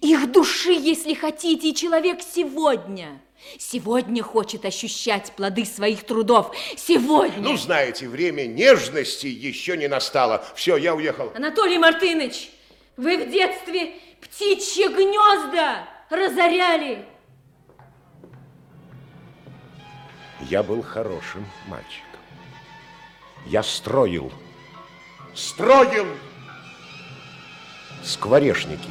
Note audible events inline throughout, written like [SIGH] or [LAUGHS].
их души, если хотите, и человек сегодня. Сегодня хочет ощущать плоды своих трудов. Сегодня. Ну, знаете, время нежности еще не настало. Все, я уехал. Анатолий Мартынович, вы в детстве птичьи гнезда разоряли. Я был хорошим мальчиком. Я строил, строил скворечники.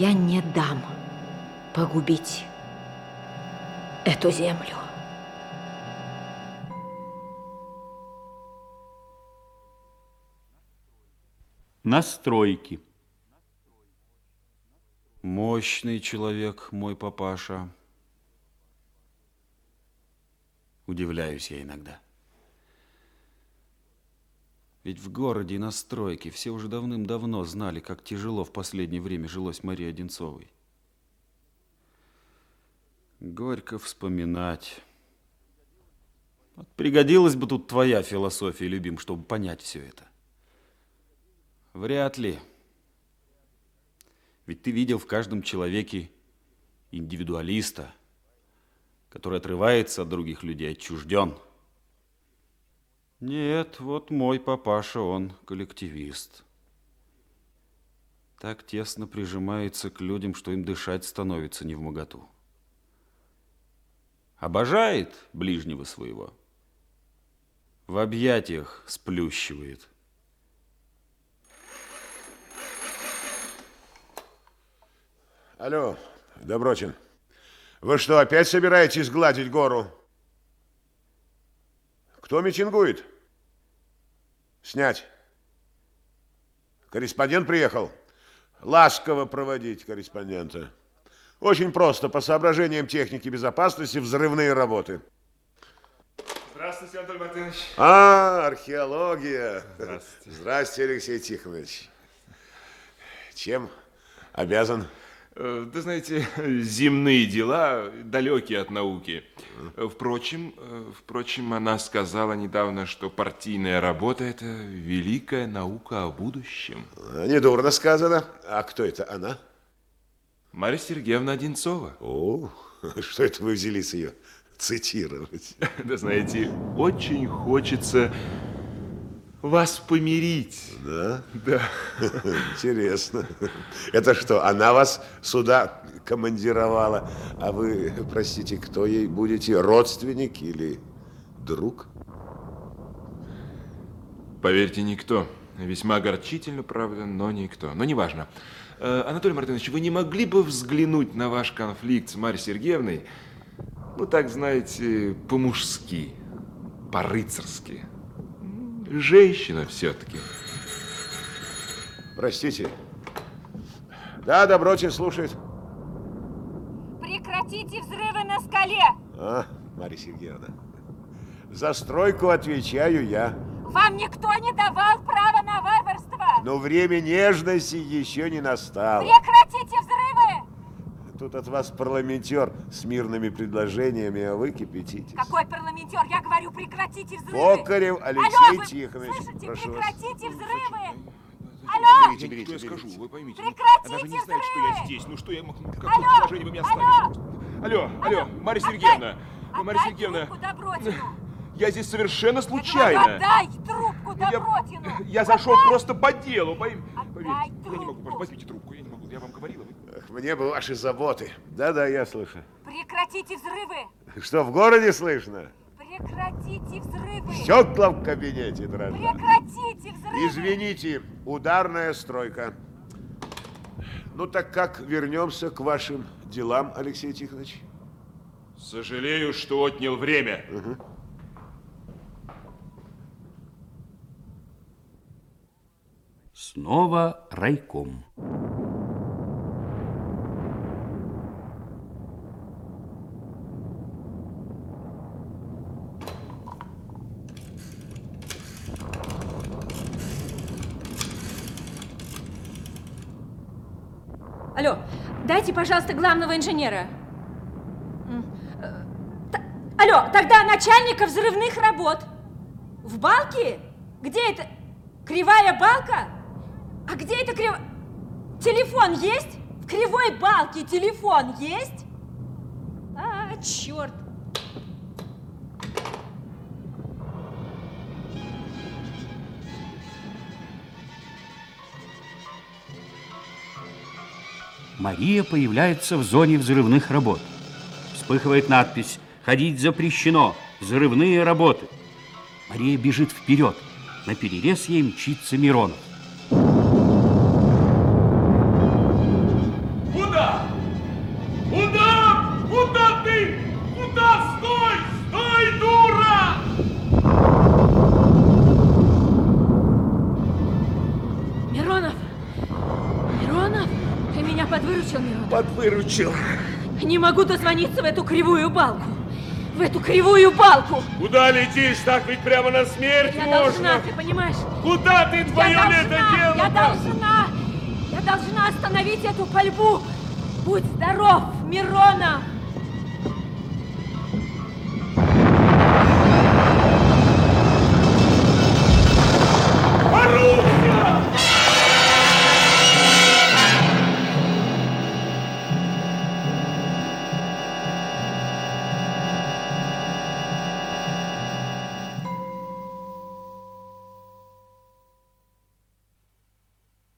Я не дам погубить эту землю. Настройки. Мощный человек мой папаша. Удивляюсь я иногда. Ведь в городе и на стройке все уже давным-давно знали, как тяжело в последнее время жилось Марии Одинцовой. Горько вспоминать. Пригодилась бы тут твоя философия, любим, чтобы понять все это. Вряд ли. Ведь ты видел в каждом человеке индивидуалиста, который отрывается от других людей, отчужден. Нет, вот мой папаша, он коллективист. Так тесно прижимается к людям, что им дышать становится не в моготу. Обожает ближнего своего. В объятиях сплющивает. Алло, Доброчин, вы что, опять собираетесь гладить гору? Кто митингует? Снять. Корреспондент приехал. Ласково проводить корреспондента. Очень просто, по соображениям техники безопасности, взрывные работы. Здравствуйте, Анатолий Мартынович. А, археология. Здравствуйте. Здравствуйте, Алексей Тихонович. Чем обязан? Э, Да знаете, [LAUGHS] земные дела далекие от науки. Э, Впрочем, э, впрочем, она сказала недавно, что партийная работа – это великая наука о будущем. Недурно сказано. А кто это она? Марья Сергеевна Одинцова. О, [LAUGHS] что это вы взялись ее цитировать? [LAUGHS] Да знаете, очень хочется вас помирить. Да? Да. [LAUGHS] Интересно. Это что, она вас сюда командировала, а вы, простите, кто ей будете, родственник или друг? Поверьте, никто. Весьма огорчительно, правда, но никто. Но неважно. Э, Анатолий Мартынович, вы не могли бы взглянуть на ваш конфликт с Марьей Сергеевной, ну, так, знаете, по-мужски, по-рыцарски? Женщина все-таки. Простите. Да, Доброчин слушает. Прекратите взрывы на скале! А, Марья Сергеевна, за стройку отвечаю я. Вам никто не давал права на варварство! Но время нежности еще не настало. Прекратите! Тут от вас парламентер с мирными предложениями, а вы кипятитесь. Какой парламентер? Я говорю, прекратите взрывы! Алло, Алексей вы Тихонович, слышите? прошу вас. Прекратите взрывы! Алло! Берите, берите, что я скажу, вы поймите. ну, Прекратите она же не знает, что я здесь. Ну, что я могу, какое Алло! положение вы меня Алло! Алло, алло, Марья Отдай- Сергеевна, Марья отдай Сергеевна, трубку Добротину. я здесь совершенно Я говорю, случайно. Отдай трубку Я, Добротину! я зашел Отдай! просто по делу. пойм- Отдай Поверьте, я не могу, трубку. возьмите трубку, я не могу, я вам говорила. вы- Мне бы ваши заботы. Да-да, я слышу. Прекратите взрывы! Что, в городе слышно? Прекратите взрывы! Стекла в кабинете дрожат. Прекратите взрывы! Извините, ударная стройка. Ну так как вернемся к вашим делам, Алексей Тихонович? Сожалею, что отнял время. Снова райком. Алло, дайте, пожалуйста, главного инженера. Э, Алло, тогда начальника взрывных работ. В балке? Где это? Кривая балка? А где это крив... Телефон есть? В кривой балке телефон есть? А, черт. Мария появляется в зоне взрывных работ. Вспыхивает надпись «Ходить запрещено! Взрывные работы!» Мария бежит вперед. На перерез ей мчится Миронов. Подвыручил. Не могу дозвониться в эту кривую балку. В эту кривую балку. Куда летишь? Так ведь прямо на смерть Я можно. должна, ты понимаешь? Куда ты? Твое я должна, дело? я должна, я должна остановить эту пальбу. Будь здоров, Миронов!